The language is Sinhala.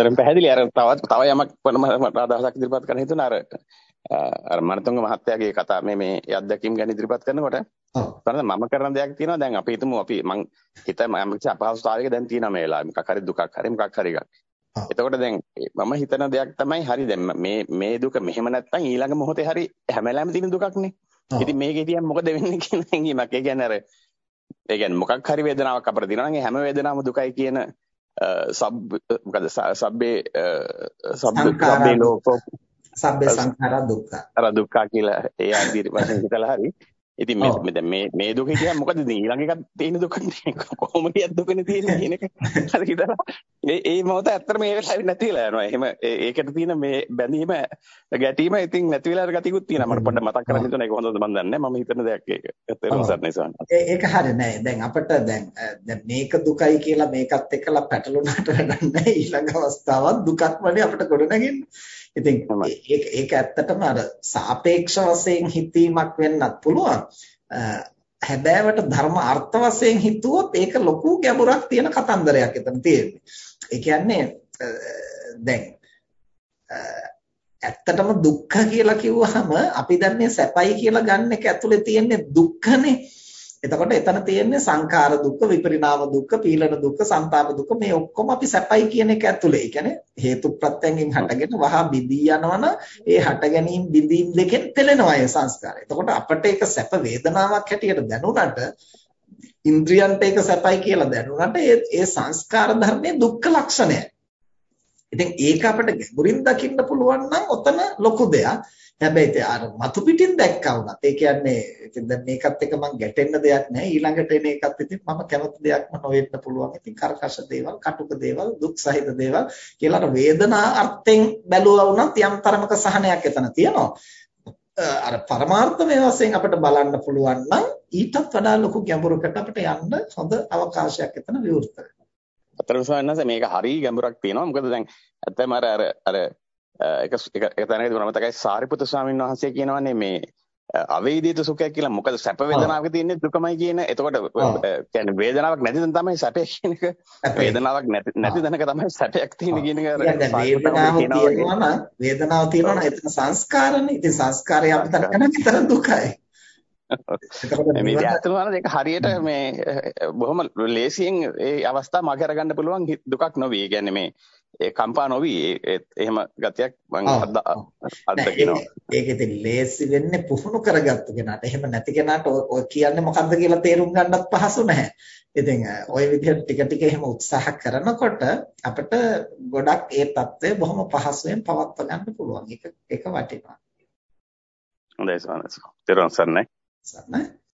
හොඳටම පැහැදිලි. අර තවත් තව යමක් මට අදහසක් ඉදිරිපත් කරන්න හිතුණා. අර අර මනතුංග මහත්තයාගේ කතා මේ මේ අත්දැකීම් ගැන ඉදිරිපත් කරනකොට. ඔව්. මම කරන දෙයක් තියෙනවා. දැන් අපි හිතමු අපි මං හිත මම අපහසුතාවයක දැන් තියෙනවා මේ වෙලාවේ. මොකක් හරි දුකක් හරි මොකක් හරි එකක්. එතකොට දැන් මම හිතන දෙයක් තමයි හරි. දැන් මේ මේ දුක මෙහෙම නැත්තම් ඊළඟ මොහොතේ හරි හැමලෑම තියෙන දුකක්නේ. ඉතින් මේකේ තියන් මොකද වෙන්නේ කියන හැඟීමක් ඒ කියන්නේ අර ඒ කියන්නේ මොකක් හරි වේදනාවක් අපිට දිනනවා නම් හැම වේදනාවම දුකයි කියන සබ් මොකද සබ්බේ සබ්බේ ලෝකෝ සබ්බේ සංඛාරා දුක්ඛ. අර දුක්ඛ කියලා ඒ ආදී වශයෙන් හිතලා හරි. ඉතින් මේ මේ මේ දුක කියන්නේ මොකද ඉතින් ඊළඟ එකක් තියෙන දුක කොහොමද දුකනේ තියෙන්නේ කියන එක. හරි හිතලා මේ මේ මොහොත ඇත්තට මේ වෙලාවේ නැති වෙලා යනවා. එහෙම ඒකට තියෙන මේ බැඳීම ගැටීම ඉතින් නැති වෙලා ගතියකුත් තියෙනවා. මට පොඩ්ඩක් මතක් කරගන්න හිතුණා ඒක හොඳද මන් දන්නේ මම හිතන දෙයක් ඒක. ඇත්තටම සර් සර්. ඒක හරිය නෑ. දැන් අපිට දැන් දැන් මේක දුකයි කියලා මේකත් එක්කලා පැටලුණාට වැඩක් නෑ. ඊළඟ අවස්ථාවක් දුකක්මනේ අපිට ගොඩනගන්නේ. ඉතින් ඒක ඒක ඇත්තටම අර සාපේක්ෂ වශයෙන් හිතීමක් වෙන්නත් පුළුවන්. හැබෑවට ධර්ම අර්ථ වශයෙන් හිතුවොත් ඒක ලොකු ගැඹුරක් තියෙන කතන්දරයක් එතන තියෙන්නේ. ඒ කියන්නේ දැන් ඇත්තටම දුක්ඛ කියලා කිව්වහම අපි දැන් මේ සැපයි කියලා ගන්න එක ඇතුලේ තියෙන්නේ දුක්ඛනේ. එතකොට එතන තියෙන්නේ සංඛාර දුක්ඛ, විපරිණාම දුක්ඛ, පීලන දුක්ඛ, සංතාප දුක්ඛ මේ ඔක්කොම අපි සැපයි කියන එක ඇතුලේ. ඒ කියන්නේ හේතු ප්‍රත්‍යයෙන් හටගෙන වහා බිඳී යනවන ඒ හට ගැනීම බිඳීම් දෙකෙන් පෙළෙනවා ඒ සංස්කාරය. එතකොට අපිට ඒක සැප වේදනාවක් හැටියට දැනුණාට ඉන්ද්‍රියන්ට ඒක සැපයි කියලා දැනුණාට ඒ සංස්කාර ධර්මයේ දුක්ඛ ලක්ෂණයයි. ඉතින් ඒක අපිට ගැඹුරින් දකින්න පුළුවන් නම් ඔතන ලොකු දෙයක්. හැබැයි ඉතින් අර මතු පිටින් දැක්කා වුණත් ඒ කියන්නේ ඉතින් දැන් මේකත් එක මම ගැටෙන්න දෙයක් නැහැ ඊළඟට එන එකත් ඉතින් මම කැමති දෙයක්ම නොවෙන්න පුළුවන් ඉතින් කරකශ දේවල් කටුක දේවල් දුක් සහිත දේවල් කියලා අර වේදනා අර්ථයෙන් බැලුවා වුණත් යම් තරමක සහනයක් එතන තියෙනවා අර පරමාර්ථමය වශයෙන් අපිට බලන්න පුළුවන් නම් ඊටත් වඩා ලොකු ගැඹුරකට අපිට යන්න හොඳ අවකාශයක් එතන විවෘත වෙනවා. අතරම සවන්නස මේක හරිය ගැඹුරක් තියෙනවා. මොකද දැන් ඇත්තම අර අර එක එක තැනකදී මම මතකයි සාරිපුත්‍ර ස්වාමීන් වහන්සේ කියනවානේ මේ අවේදිත සුඛය කියලා මොකද සැප වේදනාවක තියෙන්නේ දුකමයි කියන. එතකොට කියන්නේ වේදනාවක් නැති තැන තමයි සැපය කියන එක. වේදනාවක් නැති නැති තැනක තමයි සැපයක් තියෙන්නේ කියන එක. වේදනාව තියෙනවා නම් වේදනාව තියෙනවා නම් එතන සංස්කාරනේ. ඉතින් සංස්කාරය අපිට කරන්නේ විතර දුකයි. මේ ඇත්තම වන දෙක හරියට මේ eh, බොහොම ලේසියෙන් ඒ අවස්ථා මග අරගන්න පුළුවන් දුකක් නොවේ. කියන්නේ මේ ඒ කම්පා නොවි එහෙම ගතියක් මම අත්දකිනවා. ඒක ඉතින් ලේසි වෙන්නේ පුහුණු කරගත්තු කෙනාට. එහෙම නැති කෙනාට ඔය කියන්නේ මොකද්ද කියලා තේරුම් ගන්නත් පහසු නැහැ. ඉතින් eh, ওই විදිහට ටික ටික එහෙම උත්සාහ කරනකොට අපිට ගොඩක් ඒ తත්වය බොහොම පහසුවෙන් පවත්වා ගන්න පුළුවන්. ඒක ඒක වටිනවා. හොඳයි සවනස්. තේරුම් ගන්නයි. සරණයි.